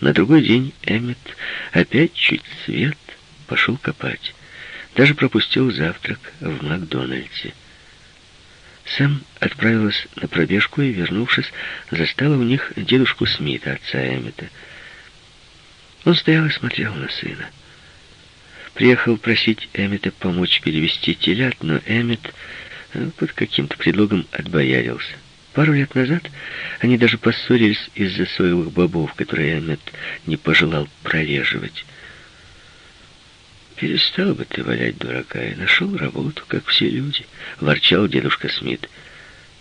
На другой день Эммет опять чуть свет пошел копать. Даже пропустил завтрак в Макдональдсе. Сэм отправилась на пробежку и, вернувшись, застала у них дедушку Смита, отца Эммета. Он стоял и смотрел на сына. Приехал просить Эммета помочь перевести телят, но Эммет э, под каким-то предлогом отбоярился. Пару лет назад они даже поссорились из-за соевых бобов, которые Эммет не пожелал прореживать. «Перестал бы ты валять дурака и нашел работу, как все люди», — ворчал дедушка Смит.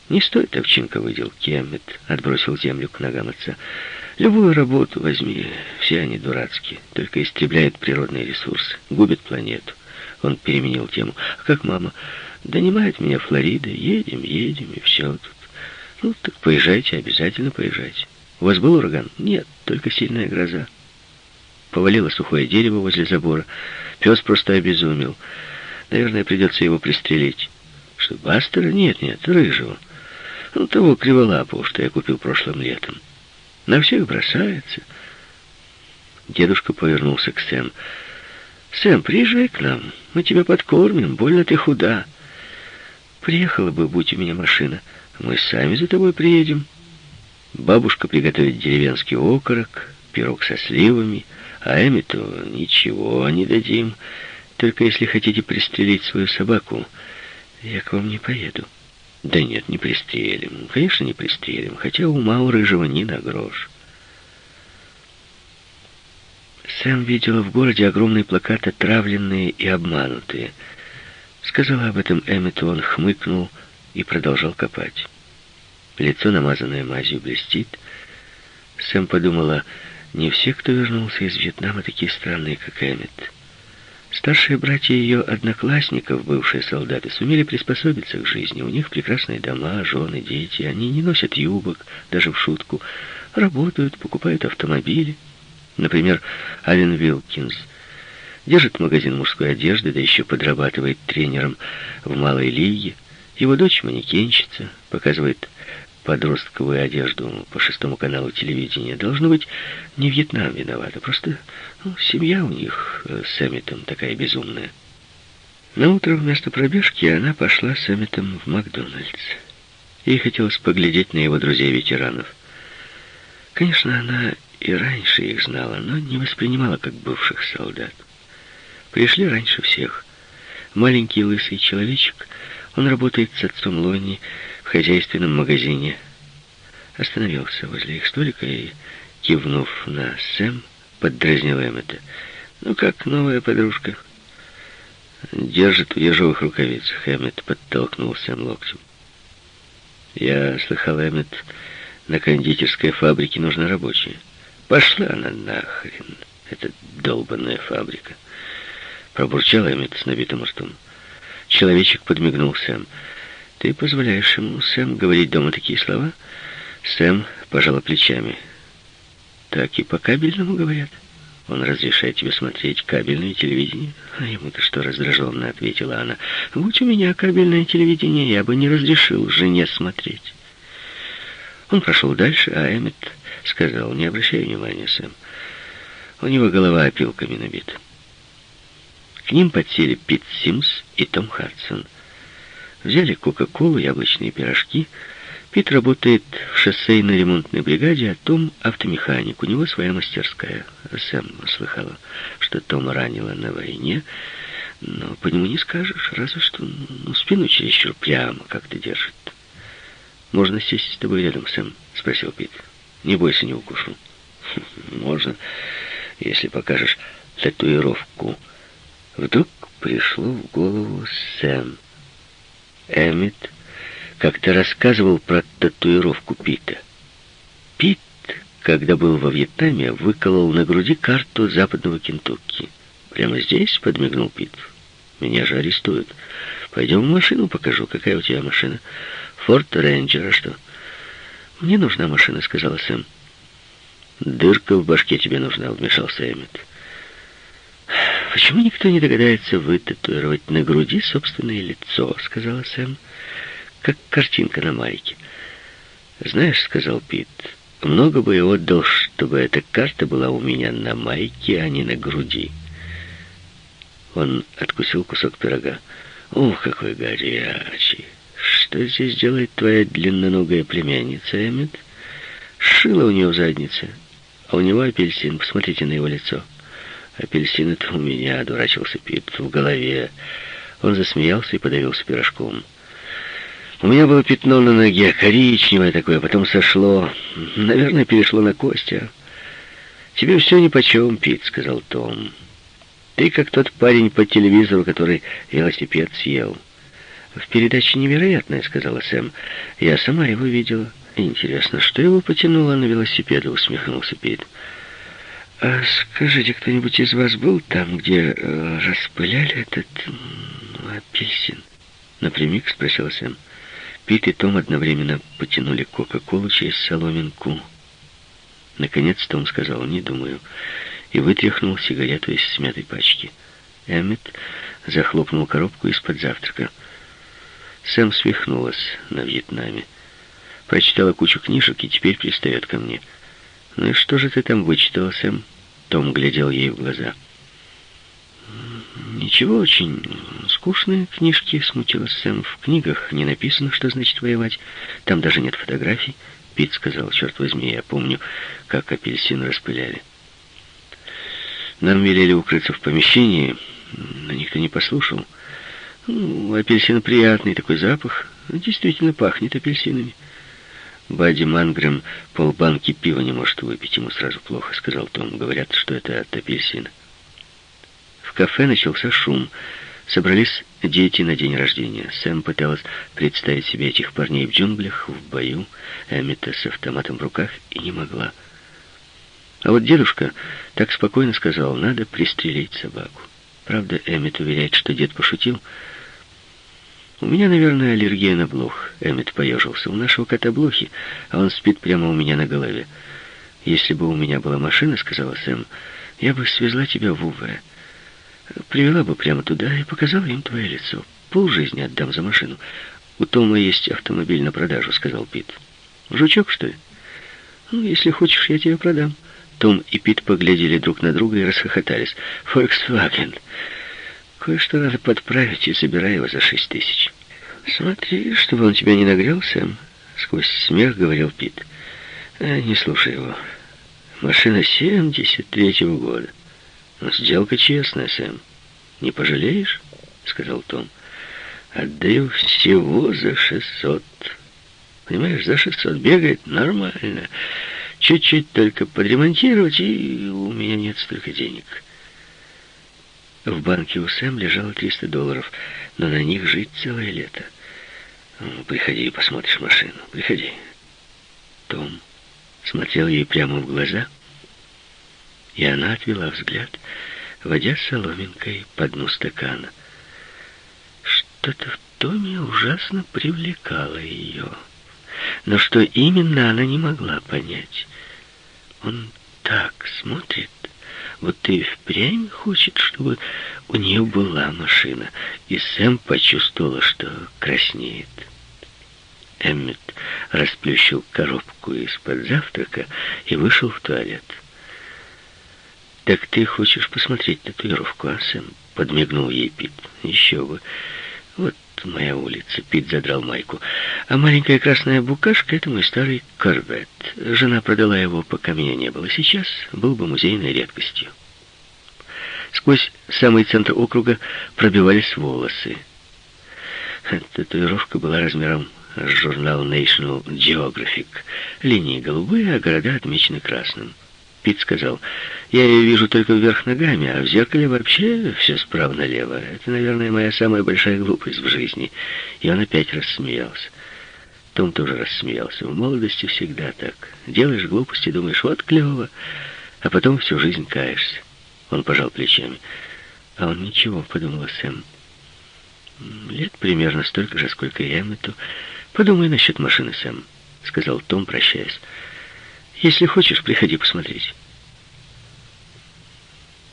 «Не стоит овчинка выделки, Эммет», — отбросил землю к ногам отца. «Любую работу возьми, все они дурацкие, только истребляют природные ресурсы, губят планету». Он переменил тему. «А как мама? Донимает меня Флорида, едем, едем, и все тут. Ну, так поезжайте, обязательно поезжайте. У вас был ураган? Нет, только сильная гроза». Повалило сухое дерево возле забора. Пес просто обезумел. Наверное, придется его пристрелить. Что, Бастера? Нет, нет, рыжего. Ну, того криволапого, что я купил прошлым летом. На всех бросается. Дедушка повернулся к Сэм. «Сэм, приезжай к нам. Мы тебя подкормим. Больно ты худа. Приехала бы, будь у меня машина. Мы сами за тобой приедем. Бабушка приготовит деревенский окорок, пирог со сливами». А Эмиту ничего не дадим. Только если хотите пристрелить свою собаку, я к вам не поеду. Да нет, не пристрелим. Конечно, не пристрелим. Хотя ума у Рыжего ни на грош. Сэм видела в городе огромные плакаты, отравленные и обманутые. Сказала об этом Эммету, он хмыкнул и продолжал копать. Лицо, намазанное мазью, блестит. Сэм подумала, не все, кто вернулся из Вьетнама, такие странные, как Эммет. Старшие братья ее одноклассников, бывшие солдаты, сумели приспособиться к жизни. У них прекрасные дома, жены, дети. Они не носят юбок, даже в шутку. Работают, покупают автомобили. Например, Ален Вилкинс держит магазин мужской одежды, да еще подрабатывает тренером в малой лиге. Его дочь манекенщица, показывает подростковую одежду по шестому каналу телевидения. Должно быть, не Вьетнам виновата, просто ну, семья у них э, с Эмметом такая безумная. На утро вместо пробежки она пошла с Эмметом в Макдональдс. Ей хотелось поглядеть на его друзей-ветеранов. Конечно, она и раньше их знала, но не воспринимала как бывших солдат. Пришли раньше всех. Маленький лысый человечек, он работает с отцом Лони, в хозяйственном магазине. Остановился возле их столика и, кивнув на Сэм, поддразнил Эммета. «Ну как, новая подружка?» «Держит в ежовых рукавицах», — Эммет подтолкнул Сэм локтем. «Я слыхал, Эммет, на кондитерской фабрике нужны рабочие. Пошла она нахрен, эта долбанная фабрика!» Пробурчал Эммет с набитым ртом. Человечек подмигнул Сэм. «Ты позволяешь ему, Сэм, говорить дома такие слова?» Сэм пожала плечами. «Так и по кабельному говорят. Он разрешает тебе смотреть кабельное телевидение?» «А ему-то что раздраженно?» — ответила она. «Будь у меня кабельное телевидение, я бы не разрешил жене смотреть». Он прошел дальше, а Эммет сказал, «Не обращай внимания, Сэм. У него голова опилками набита». К ним подсели Пит Симс и Том Хадсон — Взяли кока-колу, яблочные пирожки. Пит работает в шоссейной ремонтной бригаде, а Том — автомеханик. У него своя мастерская. Сэм слыхала, что Том ранила на войне, но по нему не скажешь, разве что ну, спину чересчур прямо как-то держит. «Можно сесть с тобой рядом, Сэм?» — спросил Пит. «Не бойся, не укушу». «Можно, если покажешь татуировку». Вдруг пришло в голову Сэм. Эммит как-то рассказывал про татуировку Пита. Пит, когда был во Вьетнаме, выколол на груди карту западного Кентукки. «Прямо здесь?» — подмигнул Пит. «Меня же арестуют. Пойдем в машину покажу. Какая у тебя машина?» «Форд Рейнджер, а что?» «Мне нужна машина», — сказала Сэм. «Дырка в башке тебе нужна», — вмешался Эммет. «Почему никто не догадается вытатуировать на груди собственное лицо?» — сказала Сэм, — «как картинка на майке». «Знаешь, — сказал Пит, — много бы и отдал чтобы эта карта была у меня на майке, а не на груди. Он откусил кусок пирога. «Ух, какой горячий! Что здесь делает твоя длинноногая племянница, Эммет?» «Шила у нее в заднице, а у него апельсин. Посмотрите на его лицо». «Апельсин это у меня», — дурачился Пит, — «в голове». Он засмеялся и подавился пирожком. У меня было пятно на ноге, коричневое такое, потом сошло. Наверное, перешло на кости. «Тебе все нипочем, Пит», — сказал Том. «Ты как тот парень по телевизору, который велосипед съел». «В передаче невероятное», — сказала Сэм. «Я сама его видела». «Интересно, что его потянуло на велосипед?» — усмехнулся Пит. «А скажите, кто-нибудь из вас был там, где э, распыляли этот апельсин?» Напрямик спросила Сэм. Пит и Том одновременно потянули Кока-Колу через соломинку. Наконец Том сказал «не думаю» и вытряхнул сигарету из смятой пачки. Эммет захлопнул коробку из-под завтрака. Сэм свихнулась на Вьетнаме. Прочитала кучу книжек и теперь пристает ко мне. «Ну и что же ты там вычитала, Сэм?» Том глядел ей в глаза. «Ничего, очень скучные книжки», — смутилась Сэм. «В книгах не написано, что значит воевать. Там даже нет фотографий». Пит сказал, черт возьми, я помню, как апельсин распыляли. Нам велели укрыться в помещении, но никто не послушал. Ну, апельсин приятный такой запах. Действительно пахнет апельсинами. Бадди Мангрэм полбанки пива не может выпить, ему сразу плохо, сказал Том. Говорят, что это от апельсина кафе начался шум. Собрались дети на день рождения. Сэм пыталась представить себе этих парней в джунглях, в бою, Эммета с автоматом в руках, и не могла. А вот дедушка так спокойно сказал, надо пристрелить собаку. Правда, Эммет уверяет, что дед пошутил. «У меня, наверное, аллергия на блох», — Эммет поежился. «У нашего кота блохи, а он спит прямо у меня на голове. Если бы у меня была машина, — сказала Сэм, — я бы свезла тебя в УВ». Привела бы прямо туда и показала им твое лицо. Пол жизни отдам за машину. У Тома есть автомобиль на продажу, сказал Пит. Жучок, что ли? Ну, если хочешь, я тебе продам. Том и Пит поглядели друг на друга и расхохотались. Volkswagen. Кое-что надо подправить и забирай его за шесть тысяч. Смотри, чтобы он тебя не нагрелся. Сквозь смех говорил Пит. А, не слушай его. Машина 73-го года. «Сделка честная, Сэм. Не пожалеешь?» — сказал Том. «Отдаю всего за шестьсот. Понимаешь, за шестьсот бегает нормально. Чуть-чуть только подремонтировать, и у меня нет столько денег». В банке у Сэм лежало 300 долларов, но на них жить целое лето. «Приходи и посмотришь машину. Приходи». Том смотрел ей прямо в глаза — и она отвела взгляд, водя соломинкой по дну стакана. Что-то в Томе ужасно привлекало ее. Но что именно, она не могла понять. Он так смотрит, вот и впрямь хочет, чтобы у нее была машина. И Сэм почувствовала, что краснеет. Эммет расплющил коробку из-под завтрака и вышел в туалет. «Так ты хочешь посмотреть татуировку, а, Сэм?» Подмигнул ей Пит. «Еще бы. Вот моя улица». Пит задрал майку. «А маленькая красная букашка — это мой старый корвет. Жена продала его, пока меня не было. Сейчас был бы музейной редкостью». Сквозь самый центр округа пробивались волосы. Татуировка была размером с журнал National Geographic. Линии голубые, а города отмечены красным. Пит сказал, «Я ее вижу только вверх ногами, а в зеркале вообще все справа налево. Это, наверное, моя самая большая глупость в жизни». И он опять рассмеялся. Том тоже рассмеялся. В молодости всегда так. Делаешь глупости, думаешь, вот клево, а потом всю жизнь каешься. Он пожал плечами. А он ничего, подумала Сэм. Лет примерно столько же, сколько и Эммету. Подумай насчет машины, Сэм, сказал Том, прощаясь. Если хочешь, приходи посмотреть.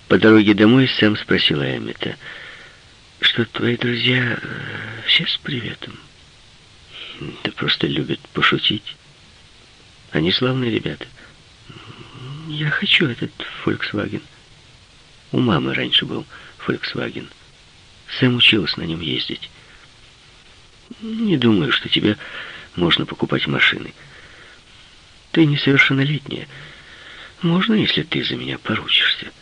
По дороге домой Сэм спросила Эммета, что твои друзья э, все с приветом? Да просто любят пошутить. Они славные ребята. Я хочу этот Volkswagen. У мамы раньше был Volkswagen. Сэм училась на нем ездить. Не думаю, что тебе можно покупать машины. Ты несовершеннолетняя. Можно, если ты за меня поручишься.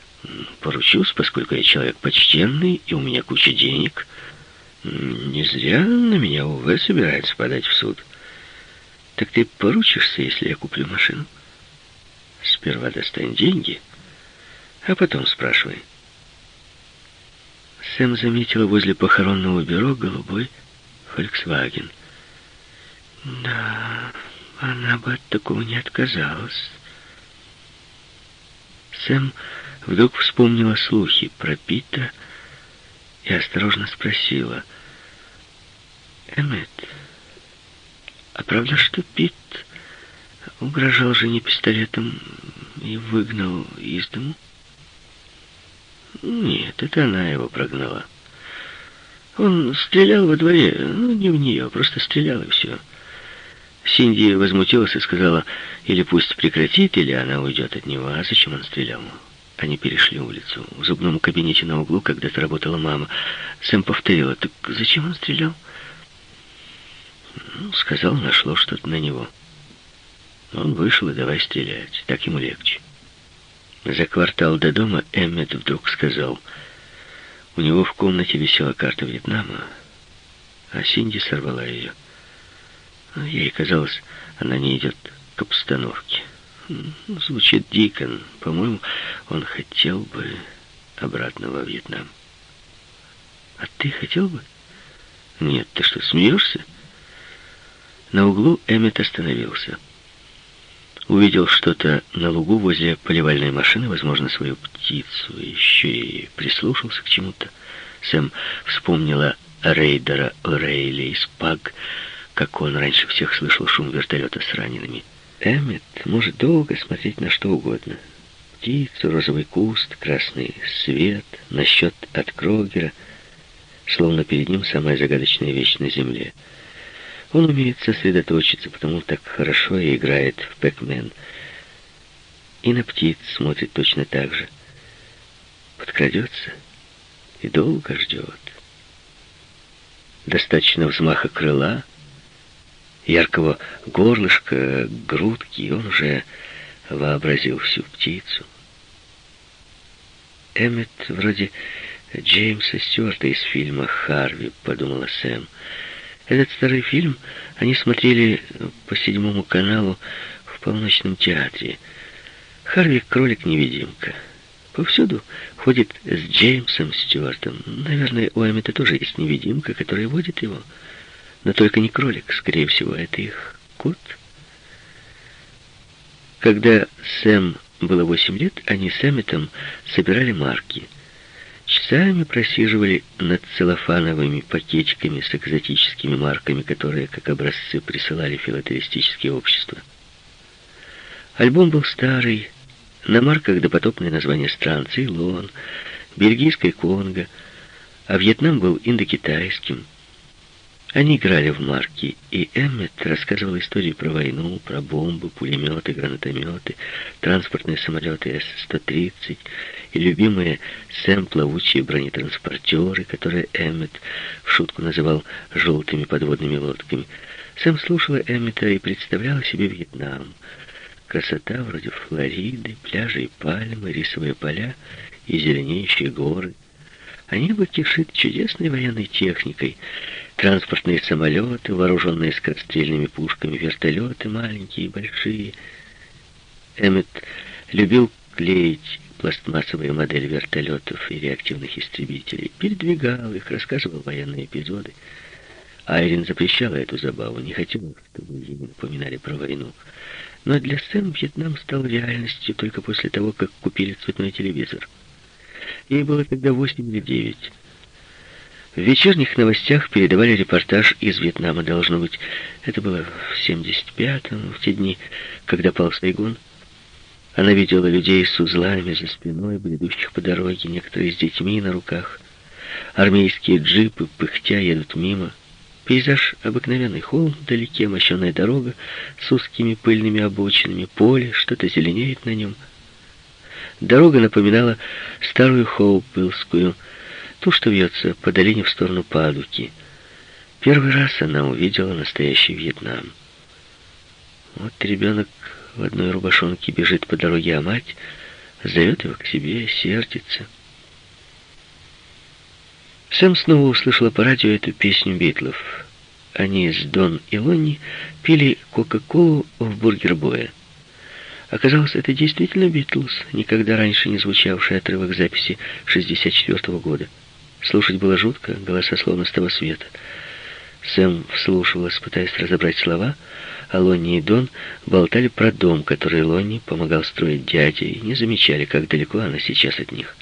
Поручусь, поскольку я человек почтенный, и у меня куча денег. Не зря на меня УВ собирается подать в суд. Так ты поручишься, если я куплю машину? Сперва достань деньги, а потом спрашивай. Сэм заметила возле похоронного бюро голубой Volkswagen. Да, она бы от такого не отказалась. Сэм вдруг вспомнила слухи про Пита и осторожно спросила. «Эммет, а правда, что Пит угрожал жене пистолетом и выгнал из дому?» «Нет, это она его прогнала. Он стрелял во дворе, ну, не в нее, просто стрелял и все». Синди возмутилась и сказала, или пусть прекратит, или она уйдет от него. А зачем он стрелял? Они перешли улицу. В зубном кабинете на углу когда-то работала мама. Сэм повторила, так зачем он стрелял? Ну, сказал, нашло что-то на него. Он вышел и давай стрелять. Так ему легче. За квартал до дома Эммет вдруг сказал, у него в комнате висела карта Вьетнама, а Синди сорвала ее. Ей казалось, она не идет к обстановке. Звучит дико. По-моему, он хотел бы обратно во Вьетнам. А ты хотел бы? Нет, ты что, смеешься? На углу Эммет остановился. Увидел что-то на лугу возле поливальной машины, возможно, свою птицу, еще и прислушался к чему-то. Сэм вспомнила рейдера Орейли из Паг, как он раньше всех слышал шум вертолета с ранеными. Эммет может долго смотреть на что угодно. Птицу, розовый куст, красный свет, на счет от Крогера, словно перед ним самая загадочная вещь на земле. Он умеет сосредоточиться, потому так хорошо и играет в Пэкмен. И на птиц смотрит точно так же. Подкрадется и долго ждет. Достаточно взмаха крыла — яркого горлышка, грудки, он уже вообразил всю птицу. Эммет вроде Джеймса Стюарта из фильма «Харви», подумала Сэм. Этот старый фильм они смотрели по седьмому каналу в полночном театре. Харви — кролик-невидимка. Повсюду ходит с Джеймсом Стюартом. Наверное, у Эммета тоже есть невидимка, которая водит его. Но только не кролик, скорее всего, это их кот. Когда Сэм было восемь лет, они с Эмметом собирали марки. Часами просиживали над целлофановыми пакетиками с экзотическими марками, которые, как образцы, присылали филателистические общества. Альбом был старый, на марках допотопное название стран Цейлон, бельгийская Конго, а Вьетнам был индокитайским. Они играли в марки, и Эммет рассказывал истории про войну, про бомбы, пулеметы, гранатометы, транспортные самолеты С-130 и любимые Сэм плавучие бронетранспортеры, которые Эммет в шутку называл «желтыми подводными лодками». Сэм слушала Эммета и представляла себе Вьетнам. Красота вроде Флориды, пляжи и пальмы, рисовые поля и зеленеющие горы. А небо кишит чудесной военной техникой — Транспортные самолеты, вооруженные скорострельными пушками, вертолеты маленькие и большие. Эммет любил клеить пластмассовые модели вертолетов и реактивных истребителей, передвигал их, рассказывал военные эпизоды. Айрин запрещала эту забаву, не хотела, чтобы ей напоминали про войну. Но для Сэм Вьетнам стал реальностью только после того, как купили цветной телевизор. Ей было тогда восемь или девять. В вечерних новостях передавали репортаж из Вьетнама, должно быть. Это было в 75-м, в те дни, когда пал Сайгон. Она видела людей с узлами за спиной, бредущих по дороге, некоторые с детьми на руках. Армейские джипы, пыхтя, едут мимо. Пейзаж обыкновенный, холм вдалеке, мощеная дорога с узкими пыльными обочинами, поле, что-то зеленеет на нем. Дорога напоминала старую Хоупвиллскую, ту, что вьется по долине в сторону Падуки. Первый раз она увидела настоящий Вьетнам. Вот ребенок в одной рубашонке бежит по дороге, а мать зовет его к себе, сердится. Сэм снова услышала по радио эту песню Битлов. Они с Дон и Лонни пили Кока-Колу в бургер-бое. Оказалось, это действительно Битлз, никогда раньше не звучавший отрывок записи 64 -го года. Слушать было жутко, голоса словно с того света. Сэм вслушивалась, пытаясь разобрать слова, а Лонни и Дон болтали про дом, который Лонни помогал строить дяде, и не замечали, как далеко она сейчас от них.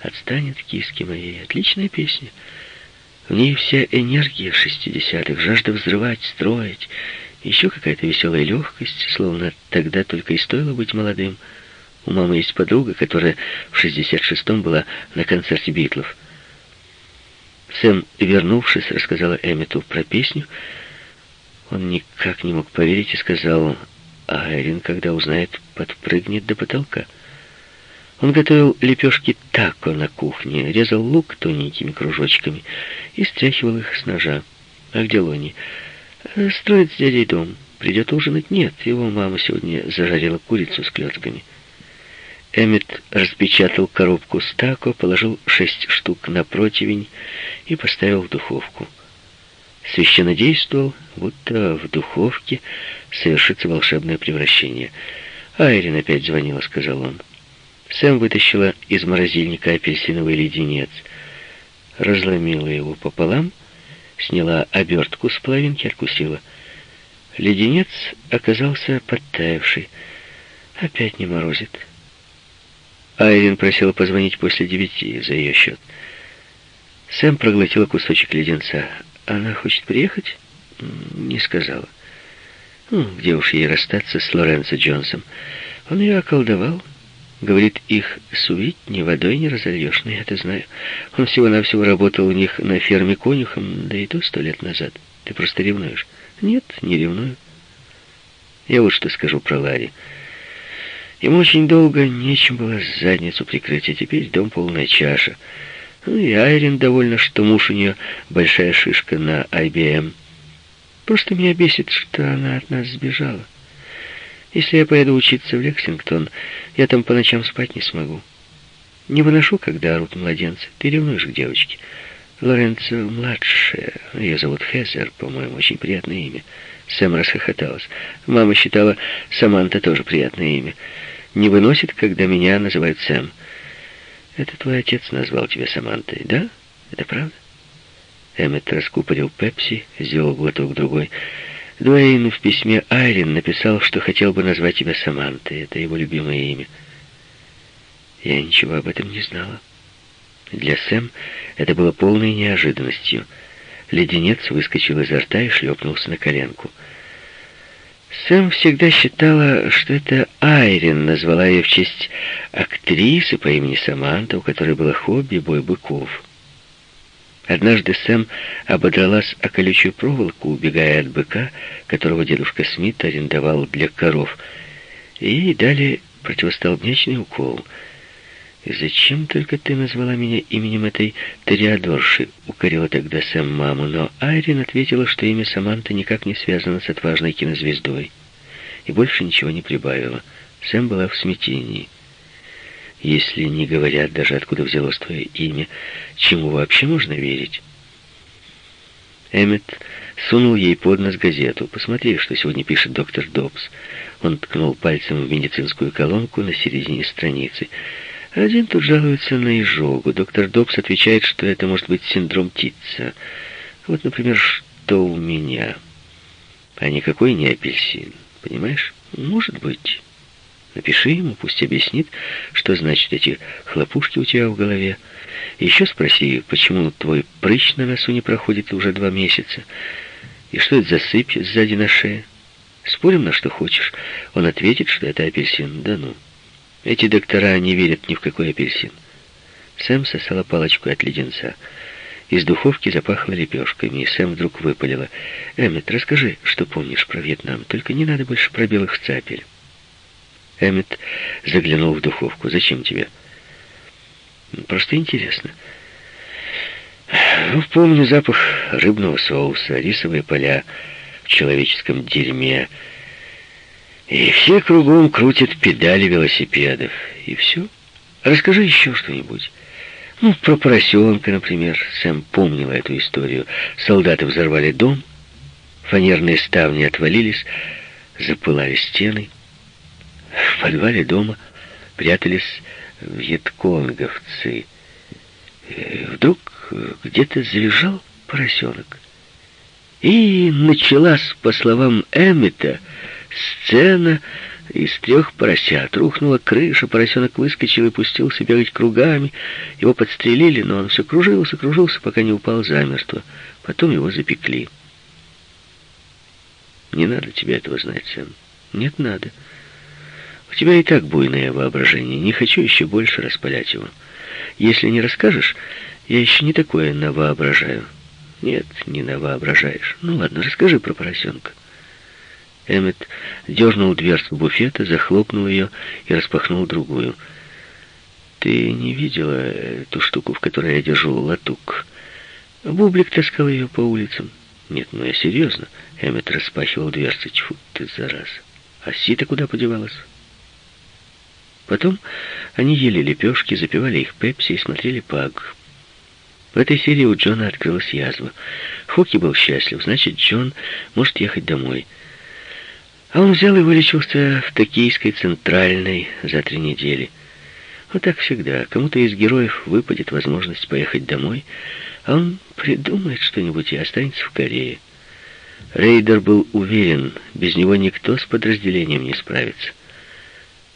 «Отстань от киски моей» — отличная песня. В ней вся энергия шестидесятых, жажда взрывать, строить, еще какая-то веселая легкость, словно тогда только и стоило быть молодым. У мамы есть подруга, которая в 66-м была на концерте Битлов. Сэм, вернувшись, рассказала Эммету про песню. Он никак не мог поверить и сказал, а Эрин, когда узнает, подпрыгнет до потолка. Он готовил лепешки тако на кухне, резал лук тоненькими кружочками и стряхивал их с ножа. А где Лони? Строит с дядей дом. Придет ужинать? Нет, его мама сегодня зажарила курицу с клетками. Эммет распечатал коробку с тако, положил шесть штук на противень и поставил в духовку. Священно действовал, будто в духовке совершится волшебное превращение. «Айрин опять звонила», — сказал он. Сэм вытащила из морозильника апельсиновый леденец, разломила его пополам, сняла обертку с половинки, откусила. Леденец оказался подтаявший. Опять не морозит. Айрин просила позвонить после девяти за ее счет. Сэм проглотила кусочек леденца. Она хочет приехать? Не сказала. Ну, где уж ей расстаться с Лоренцо Джонсом? Он ее околдовал. Говорит, их сувить ни водой не разольешь, но я это знаю. Он всего-навсего работал у них на ферме конюхом, да и то сто лет назад. Ты просто ревнуешь? Нет, не ревную. Я вот что скажу про Ларри. Ему очень долго нечем было задницу прикрыть, а теперь дом полная чаша. Ну и Айрин довольна, что муж у нее большая шишка на IBM. Просто меня бесит, что она от нас сбежала. Если я поеду учиться в Лексингтон, я там по ночам спать не смогу. Не выношу, когда орут младенцы. Ты ревнуешь к девочке. Лоренцо младшая. Ее зовут Хезер, по-моему, очень приятное имя. Сэм расхохоталась. Мама считала, Саманта тоже приятное имя. Не выносит, когда меня называют Сэм. Это твой отец назвал тебя Самантой, да? Это правда? Эммет раскупорил пепси, сделал глоток другой. Дуэйн в письме Айрин написал, что хотел бы назвать тебя Самантой. Это его любимое имя. Я ничего об этом не знала. Для Сэм это было полной неожиданностью. Леденец выскочил изо рта и шлепнулся на коленку. Сэм всегда считала, что это Айрин назвала ее в честь актрисы по имени Саманта, у которой было хобби бой быков. Однажды Сэм ободралась о колючую проволоку, убегая от быка, которого дедушка Смит арендовал для коров, и дали противостолбнячный укол. «И зачем только ты назвала меня именем этой Ториадорши?» — укорила тогда Сэм маму, но Айрин ответила, что имя Саманта никак не связано с отважной кинозвездой, и больше ничего не прибавила. Сэм была в смятении если не говорят даже, откуда взялось твое имя, чему вообще можно верить? Эммет сунул ей под нос газету. «Посмотри, что сегодня пишет доктор Добс». Он ткнул пальцем в медицинскую колонку на середине страницы. Один тут жалуется на изжогу. Доктор Добс отвечает, что это может быть синдром Титца. Вот, например, что у меня. А никакой не апельсин. Понимаешь? Может быть. Напиши ему, пусть объяснит, что значит эти хлопушки у тебя в голове. еще спроси, почему твой прыщ на носу не проходит уже два месяца. И что это за сыпь сзади на шее? Спорим на что хочешь. Он ответит, что это апельсин. Да ну. Эти доктора не верят ни в какой апельсин. Сэм сосала палочку от леденца. Из духовки запахло лепешками, и Сэм вдруг выпалила. «Эммет, расскажи, что помнишь про Вьетнам, только не надо больше про белых цапель». Эммет заглянул в духовку. «Зачем тебе?» «Просто интересно». Ну, помню запах рыбного соуса, рисовые поля в человеческом дерьме. И все кругом крутят педали велосипедов. И все. Расскажи еще что-нибудь. Ну, про поросенка, например. Сэм помнила эту историю. Солдаты взорвали дом, фанерные ставни отвалились, запылали стены. В подвале дома прятались вьетконговцы. И вдруг где-то завизжал поросенок. И началась, по словам Эммета, сцена из трех поросят. Рухнула крыша, поросенок выскочил и пустился бегать кругами. Его подстрелили, но он все кружился, кружился, пока не упал замертво. Потом его запекли. Не надо тебе этого знать, Сэм. Нет, надо. У тебя и так буйное воображение. Не хочу еще больше распалять его. Если не расскажешь, я еще не такое навоображаю. Нет, не навоображаешь. Ну ладно, расскажи про поросенка. Эммет дернул дверцу буфета, захлопнул ее и распахнул другую. «Ты не видела эту штуку, в которой я держу латук?» Бублик таскал ее по улицам. «Нет, ну я серьезно». Эммет распахивал дверцы. Тьфу ты, зараз. А Сита куда подевалась? Потом они ели лепешки, запивали их пепси и смотрели паг. В этой серии у Джона открылась язва. Хоки был счастлив, значит, Джон может ехать домой. А он взял и вылечился в Токийской центральной за три недели. Вот так всегда. Кому-то из героев выпадет возможность поехать домой, а он придумает что-нибудь и останется в Корее. Рейдер был уверен, без него никто с подразделением не справится.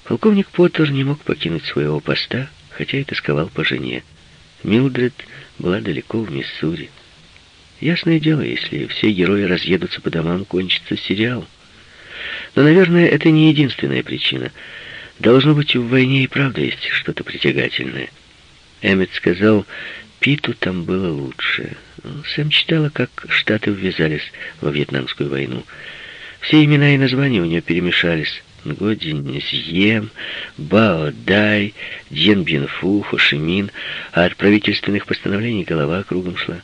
Полковник Поттер не мог покинуть своего поста, хотя и тосковал по жене. Милдред была далеко в Миссури. Ясное дело, если все герои разъедутся по домам, кончится сериал. Но, наверное, это не единственная причина. Должно быть, в войне и правда есть что-то притягательное. Эммет сказал, Питу там было лучше. Сэм читала, как Штаты ввязались во Вьетнамскую войну. Все имена и названия у нее перемешались. Годиньем, Бао Дай, Дьен Бьенфу, Хошимин, а от правительственных постановлений голова кругом шла.